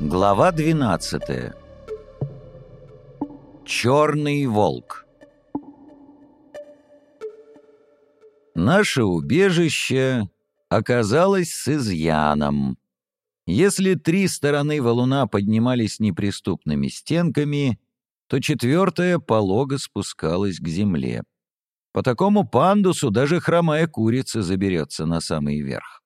Глава 12 Черный волк Наше убежище оказалось с изъяном. Если три стороны валуна поднимались неприступными стенками, то четвертая полого спускалась к земле. По такому пандусу даже хромая курица заберется на самый верх.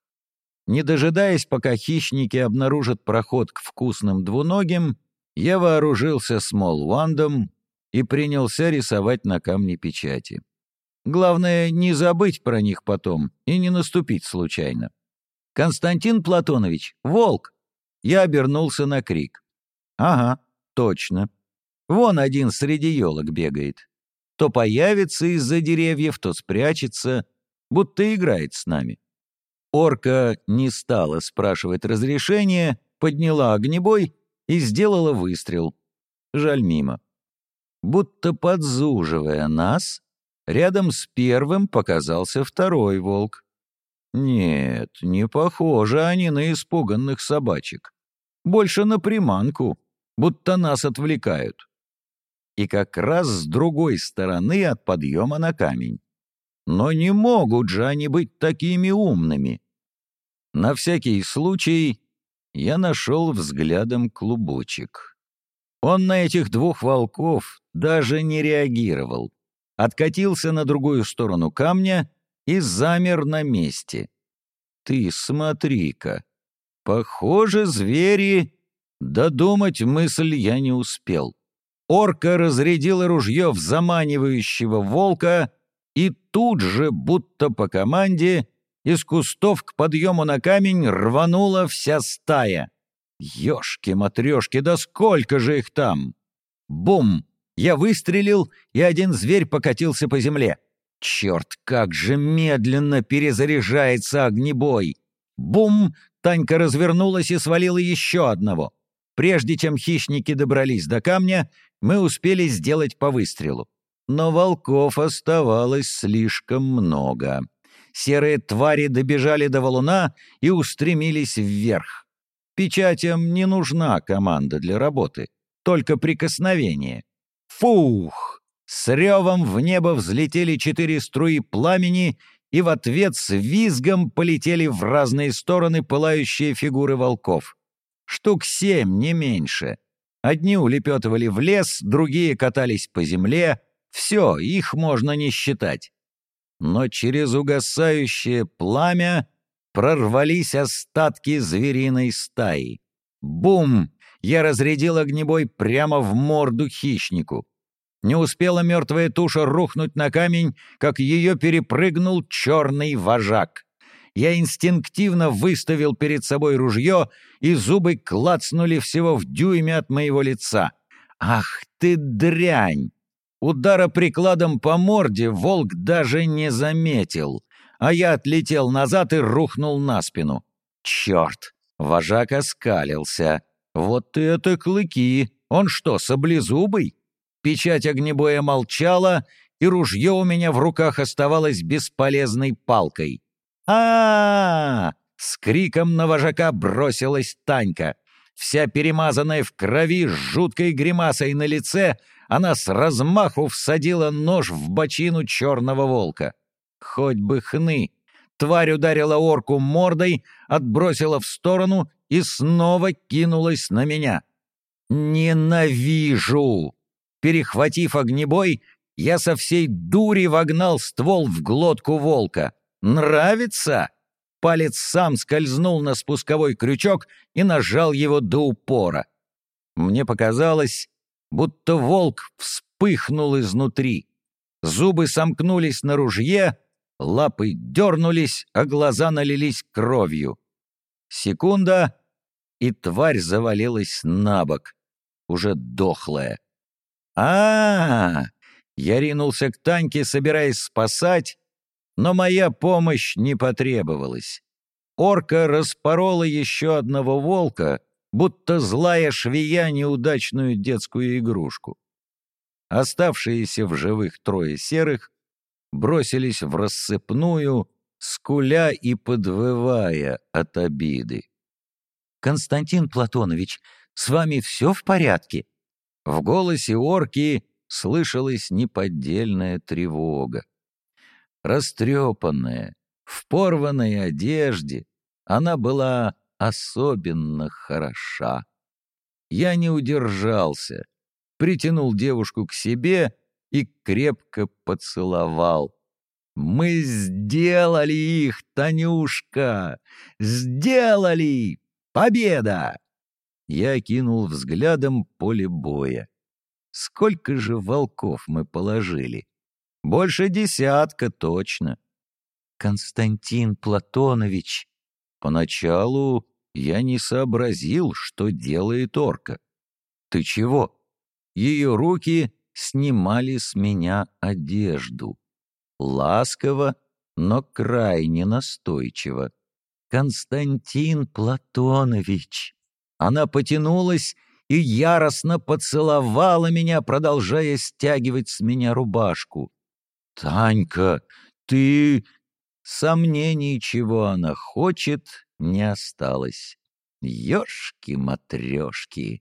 Не дожидаясь, пока хищники обнаружат проход к вкусным двуногим, я вооружился смолвандом и принялся рисовать на камне печати. Главное, не забыть про них потом и не наступить случайно. «Константин Платонович, волк!» Я обернулся на крик. «Ага, точно. Вон один среди елок бегает. То появится из-за деревьев, то спрячется, будто играет с нами. Орка не стала спрашивать разрешения, подняла огнебой и сделала выстрел. Жаль мимо. Будто подзуживая нас, рядом с первым показался второй волк. Нет, не похожи они на испуганных собачек. Больше на приманку, будто нас отвлекают и как раз с другой стороны от подъема на камень. Но не могут же они быть такими умными. На всякий случай я нашел взглядом клубочек. Он на этих двух волков даже не реагировал. Откатился на другую сторону камня и замер на месте. Ты смотри-ка. Похоже, звери... Додумать мысль я не успел. Орка разрядила ружье в заманивающего волка, и тут же, будто по команде, из кустов к подъему на камень рванула вся стая. Ёшки-матрёшки, да сколько же их там! Бум! Я выстрелил, и один зверь покатился по земле. Черт, как же медленно перезаряжается огнебой! Бум! Танька развернулась и свалила еще одного. Прежде чем хищники добрались до камня, мы успели сделать по выстрелу. Но волков оставалось слишком много. Серые твари добежали до валуна и устремились вверх. Печатям не нужна команда для работы, только прикосновение. Фух! С ревом в небо взлетели четыре струи пламени, и в ответ с визгом полетели в разные стороны пылающие фигуры волков. Штук семь, не меньше. Одни улепетывали в лес, другие катались по земле. Все, их можно не считать. Но через угасающее пламя прорвались остатки звериной стаи. Бум! Я разрядил огнебой прямо в морду хищнику. Не успела мертвая туша рухнуть на камень, как ее перепрыгнул черный вожак. Я инстинктивно выставил перед собой ружье, и зубы клацнули всего в дюйме от моего лица. «Ах ты дрянь!» Удара прикладом по морде волк даже не заметил, а я отлетел назад и рухнул на спину. «Черт!» — вожак оскалился. «Вот это клыки! Он что, саблезубый?» Печать огнебоя молчала, и ружье у меня в руках оставалось бесполезной палкой а, С криком на вожака бросилась Танька. Вся перемазанная в крови, с жуткой гримасой на лице, она с размаху всадила нож в бочину черного волка. Хоть бы хны! Тварь ударила орку мордой, отбросила в сторону и снова кинулась на меня. «Ненавижу!» Перехватив огнебой, я со всей дури вогнал ствол в глотку волка. «Нравится?» Палец сам скользнул на спусковой крючок и нажал его до упора. Мне показалось, будто волк вспыхнул изнутри. Зубы сомкнулись на ружье, лапы дернулись, а глаза налились кровью. Секунда, и тварь завалилась на бок, уже дохлая. а, -а, -а Я ринулся к Таньке, собираясь спасать, но моя помощь не потребовалась. Орка распорола еще одного волка, будто злая швея неудачную детскую игрушку. Оставшиеся в живых трое серых бросились в рассыпную, скуля и подвывая от обиды. «Константин Платонович, с вами все в порядке?» В голосе орки слышалась неподдельная тревога. Растрепанная, в порванной одежде, она была особенно хороша. Я не удержался, притянул девушку к себе и крепко поцеловал. «Мы сделали их, Танюшка! Сделали! Победа!» Я кинул взглядом поле боя. Сколько же волков мы положили? Больше десятка точно. Константин Платонович. Поначалу я не сообразил, что делает орка. Ты чего? Ее руки снимали с меня одежду. Ласково, но крайне настойчиво. Константин Платонович. Она потянулась и яростно поцеловала меня, продолжая стягивать с меня рубашку. «Танька, ты...» Сомнений, чего она хочет, не осталось. Ёшки-матрёшки.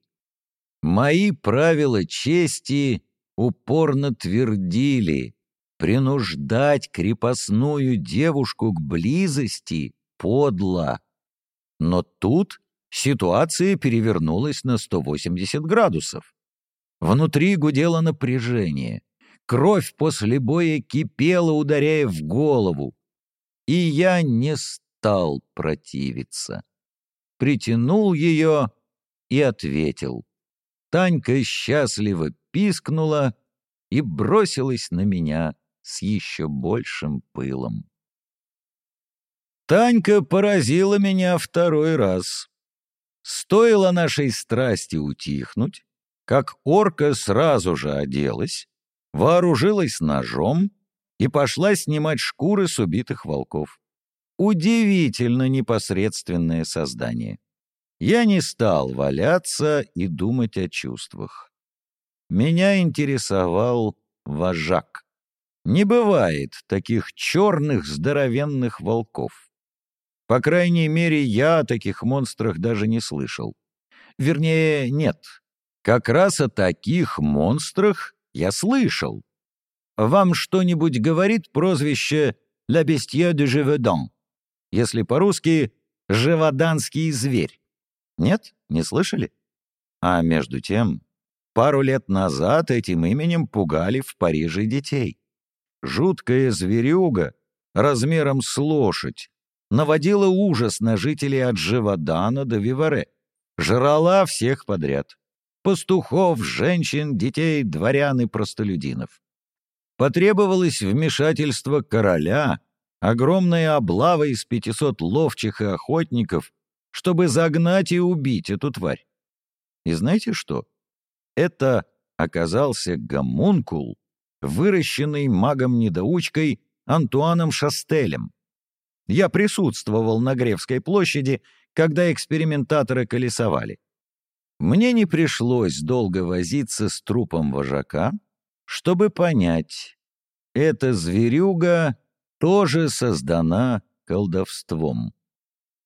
Мои правила чести упорно твердили, принуждать крепостную девушку к близости подло. Но тут ситуация перевернулась на 180 градусов. Внутри гудело напряжение. Кровь после боя кипела, ударяя в голову. И я не стал противиться. Притянул ее и ответил. Танька счастливо пискнула и бросилась на меня с еще большим пылом. Танька поразила меня второй раз. Стоило нашей страсти утихнуть, как орка сразу же оделась, вооружилась ножом и пошла снимать шкуры с убитых волков. Удивительно непосредственное создание. Я не стал валяться и думать о чувствах. Меня интересовал вожак. Не бывает таких черных здоровенных волков. По крайней мере, я о таких монстрах даже не слышал. Вернее, нет. Как раз о таких монстрах я слышал. Вам что-нибудь говорит прозвище «La bestie de Gévaudan»? Если по-русски «Живоданский зверь». Нет? Не слышали? А между тем, пару лет назад этим именем пугали в Париже детей. Жуткая зверюга, размером с лошадь, наводила ужас на жителей от Живодана до Виваре. Жрала всех подряд. Пастухов, женщин, детей, дворян и простолюдинов. Потребовалось вмешательство короля, огромная облава из 500 ловчих и охотников, чтобы загнать и убить эту тварь. И знаете что? Это оказался гомункул, выращенный магом-недоучкой Антуаном Шастелем. Я присутствовал на Гревской площади, когда экспериментаторы колесовали. Мне не пришлось долго возиться с трупом вожака, чтобы понять, эта зверюга тоже создана колдовством.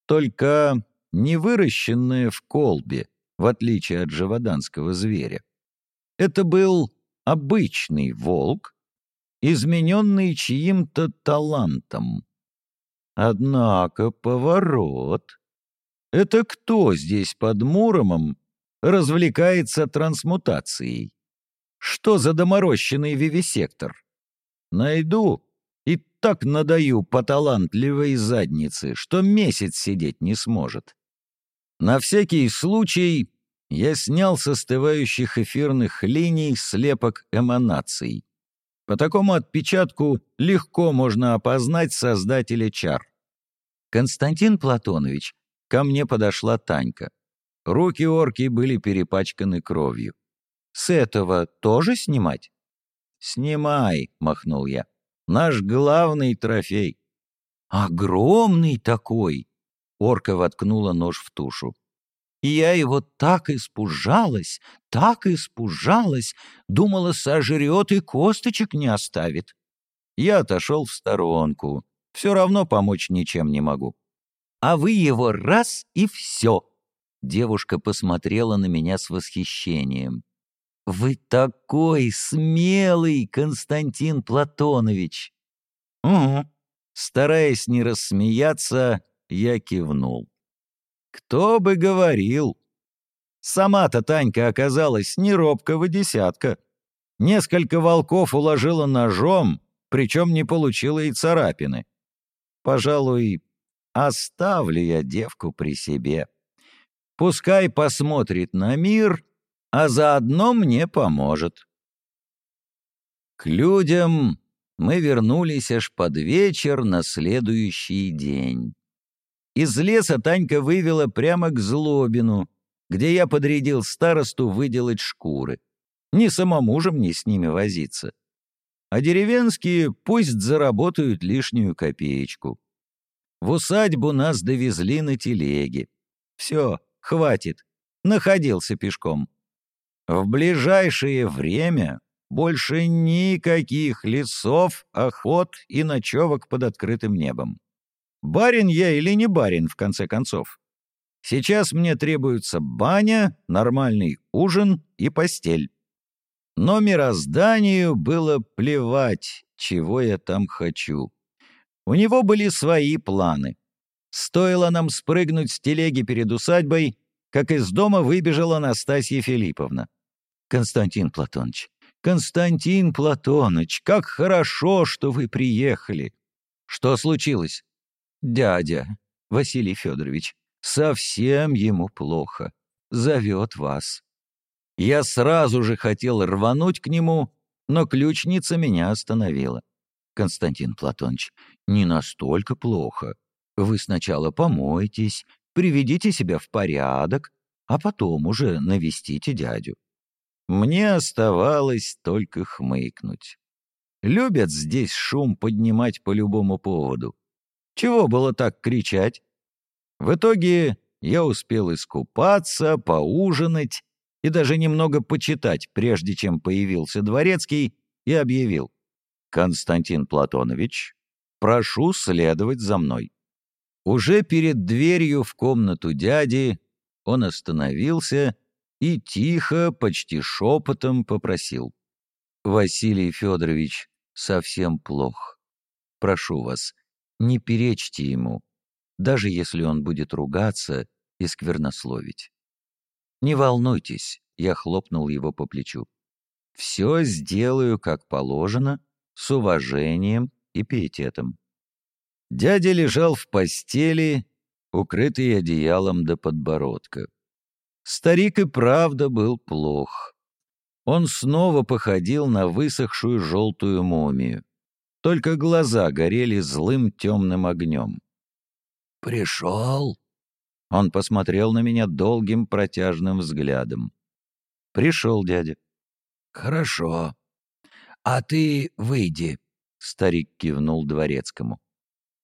Только не выращенная в колбе, в отличие от живоданского зверя. Это был обычный волк, измененный чьим-то талантом. Однако поворот. Это кто здесь под Муромом развлекается трансмутацией? Что за доморощенный вивисектор? Найду и так надаю по талантливой заднице, что месяц сидеть не сможет. На всякий случай я снял с остывающих эфирных линий слепок эманаций. По такому отпечатку легко можно опознать создателя чар. «Константин Платонович», ко мне подошла Танька. Руки орки были перепачканы кровью. «С этого тоже снимать?» «Снимай», — махнул я. «Наш главный трофей». «Огромный такой!» Орка воткнула нож в тушу. И я его так испужалась, так испужалась, думала, сожрет и косточек не оставит. Я отошел в сторонку, все равно помочь ничем не могу. А вы его раз и все. Девушка посмотрела на меня с восхищением. «Вы такой смелый, Константин Платонович!» «Угу». Стараясь не рассмеяться, я кивнул. «Кто бы говорил!» Сама-то Танька оказалась не робкого десятка. Несколько волков уложила ножом, причем не получила и царапины. Пожалуй, оставлю я девку при себе. Пускай посмотрит на мир, а заодно мне поможет. К людям мы вернулись аж под вечер на следующий день. Из леса Танька вывела прямо к Злобину, где я подрядил старосту выделать шкуры. Ни самому же мне с ними возиться. А деревенские пусть заработают лишнюю копеечку. В усадьбу нас довезли на телеге. Все, хватит. Находился пешком. В ближайшее время больше никаких лесов, охот и ночевок под открытым небом. Барин я или не барин, в конце концов? Сейчас мне требуется баня, нормальный ужин и постель. Но мирозданию было плевать, чего я там хочу. У него были свои планы. Стоило нам спрыгнуть с телеги перед усадьбой, как из дома выбежала Настасья Филипповна. «Константин Платоныч, Константин Платоныч, как хорошо, что вы приехали!» «Что случилось?» «Дядя, Василий Федорович, Совсем ему плохо. Зовет вас. Я сразу же хотел рвануть к нему, но ключница меня остановила. Константин Платоныч, не настолько плохо. Вы сначала помойтесь, приведите себя в порядок, а потом уже навестите дядю. Мне оставалось только хмыкнуть. Любят здесь шум поднимать по любому поводу. Чего было так кричать? В итоге я успел искупаться, поужинать и даже немного почитать, прежде чем появился дворецкий и объявил. «Константин Платонович, прошу следовать за мной». Уже перед дверью в комнату дяди он остановился и тихо, почти шепотом попросил. «Василий Федорович совсем плох. Прошу вас, не перечьте ему даже если он будет ругаться и сквернословить. «Не волнуйтесь», — я хлопнул его по плечу. «Все сделаю как положено, с уважением и пиететом». Дядя лежал в постели, укрытый одеялом до подбородка. Старик и правда был плох. Он снова походил на высохшую желтую мумию. Только глаза горели злым темным огнем. «Пришел?» Он посмотрел на меня долгим протяжным взглядом. «Пришел, дядя». «Хорошо. А ты выйди», — старик кивнул дворецкому.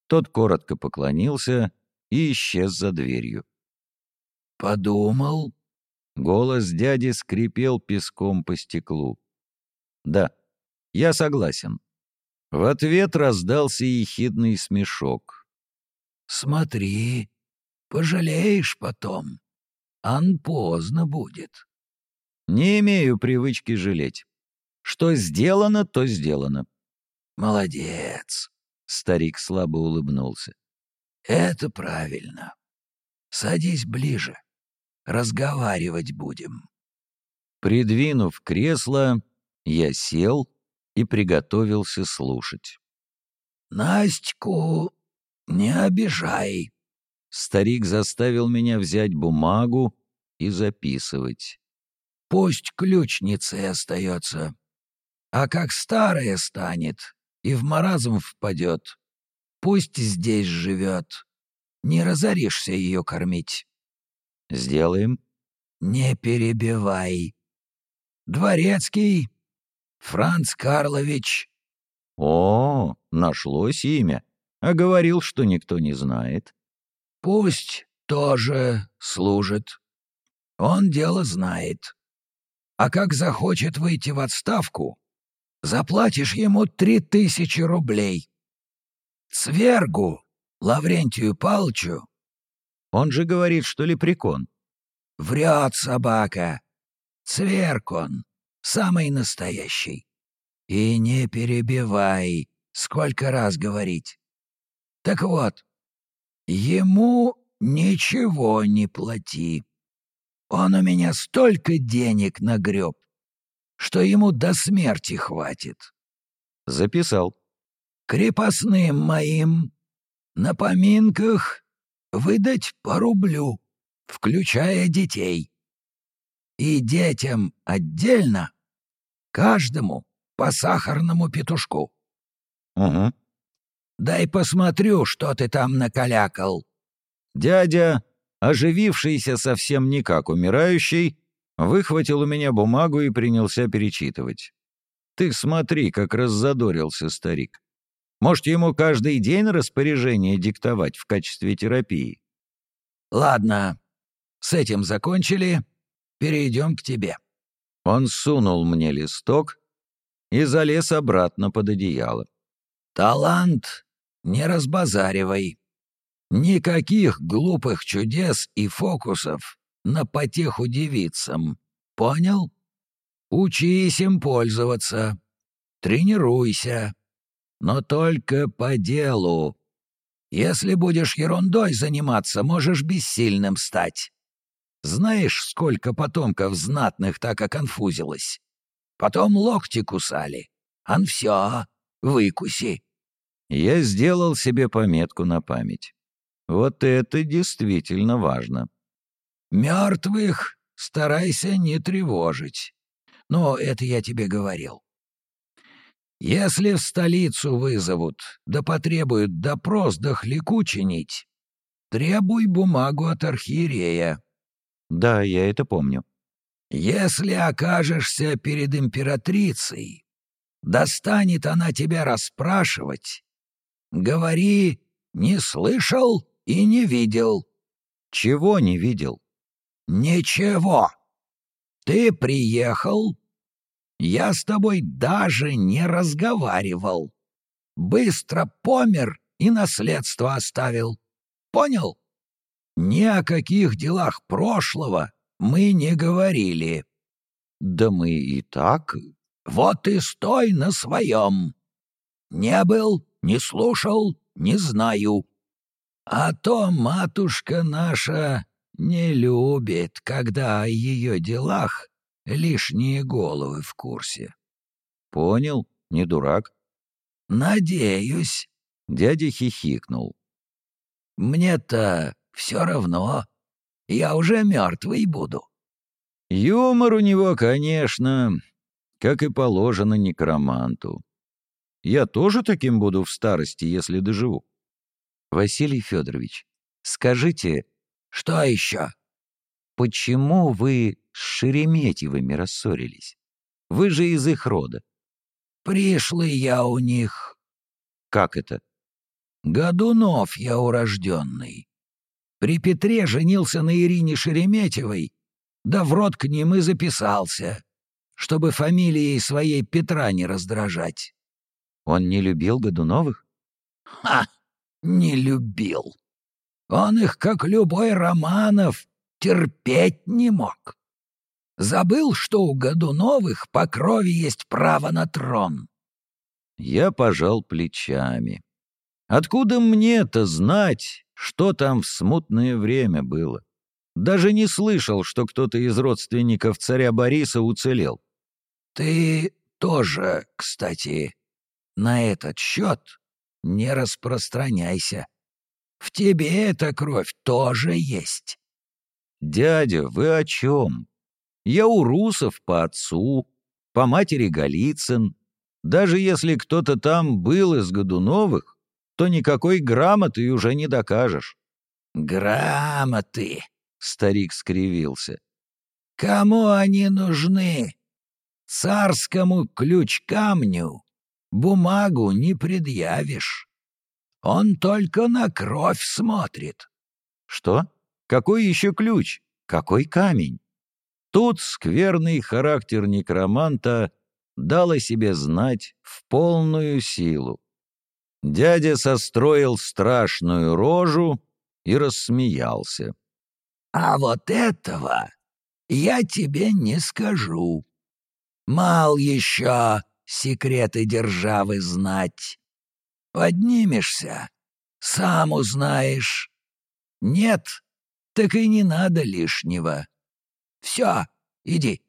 Тот коротко поклонился и исчез за дверью. «Подумал?» Голос дяди скрипел песком по стеклу. «Да, я согласен». В ответ раздался ехидный смешок. Смотри, пожалеешь потом. Ан поздно будет. Не имею привычки жалеть. Что сделано, то сделано. Молодец. Старик слабо улыбнулся. Это правильно. Садись ближе. Разговаривать будем. Придвинув кресло, я сел и приготовился слушать. Настьку «Не обижай!» Старик заставил меня взять бумагу и записывать. «Пусть ключницей остается. А как старая станет и в маразм впадет, пусть здесь живет. Не разоришься ее кормить». «Сделаем». «Не перебивай. Дворецкий, Франц Карлович». «О, нашлось имя а говорил, что никто не знает. Пусть тоже служит. Он дело знает. А как захочет выйти в отставку, заплатишь ему три тысячи рублей. Цвергу, Лаврентию Палчу. Он же говорит, что лепрекон. Врет собака. Цверк он, самый настоящий. И не перебивай, сколько раз говорить. Так вот, ему ничего не плати. Он у меня столько денег нагреб, что ему до смерти хватит. Записал. Крепостным моим на поминках выдать по рублю, включая детей. И детям отдельно, каждому по сахарному петушку. Угу. Дай посмотрю, что ты там накалякал. Дядя, оживившийся совсем не как умирающий, выхватил у меня бумагу и принялся перечитывать. Ты смотри, как раззадорился старик. Может, ему каждый день распоряжение диктовать в качестве терапии? Ладно, с этим закончили. Перейдем к тебе. Он сунул мне листок и залез обратно под одеяло. Талант не разбазаривай. Никаких глупых чудес и фокусов на потеху девицам. Понял? Учись им пользоваться. Тренируйся. Но только по делу. Если будешь ерундой заниматься, можешь бессильным стать. Знаешь, сколько потомков знатных так оконфузилось? Потом локти кусали. Ан все, выкуси. Я сделал себе пометку на память. Вот это действительно важно. Мертвых старайся не тревожить. Но это я тебе говорил. Если в столицу вызовут, да потребуют допрос да хлеку чинить, требуй бумагу от архиерея. Да, я это помню. Если окажешься перед императрицей, достанет она тебя расспрашивать, говори, не слышал и не видел. Чего не видел? Ничего. Ты приехал, я с тобой даже не разговаривал. Быстро помер и наследство оставил. Понял? Ни о каких делах прошлого мы не говорили. Да мы и так. Вот и стой на своем. Не был, не слушал, не знаю. А то матушка наша не любит, когда о ее делах лишние головы в курсе. Понял, не дурак. Надеюсь. Дядя хихикнул. Мне-то все равно. Я уже мертвый буду. Юмор у него, конечно, как и положено некроманту. Я тоже таким буду в старости, если доживу. Василий Федорович, скажите... Что еще? Почему вы с Шереметьевыми рассорились? Вы же из их рода. Пришлый я у них. Как это? Годунов я урожденный. При Петре женился на Ирине Шереметьевой, да в рот к ним и записался, чтобы фамилией своей Петра не раздражать. Он не любил Годуновых? Ха! Не любил. Он их, как любой Романов, терпеть не мог. Забыл, что у Годуновых по крови есть право на трон. Я пожал плечами. Откуда мне-то знать, что там в смутное время было? Даже не слышал, что кто-то из родственников царя Бориса уцелел. Ты тоже, кстати, на этот счет не распространяйся. В тебе эта кровь тоже есть. Дядя, вы о чем? Я у русов по отцу, по матери Голицын. Даже если кто-то там был из Годуновых, то никакой грамоты уже не докажешь. Грамоты, старик скривился. Кому они нужны? Царскому ключ-камню бумагу не предъявишь. Он только на кровь смотрит. Что? Какой еще ключ? Какой камень? Тут скверный характер некроманта дал о себе знать в полную силу. Дядя состроил страшную рожу и рассмеялся. А вот этого я тебе не скажу. Мал еще секреты державы знать. Поднимешься, сам узнаешь. Нет, так и не надо лишнего. Все, иди.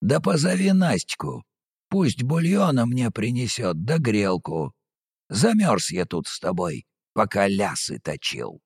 Да позови Настьку. Пусть бульона мне принесет, да грелку. Замерз я тут с тобой, пока лясы точил.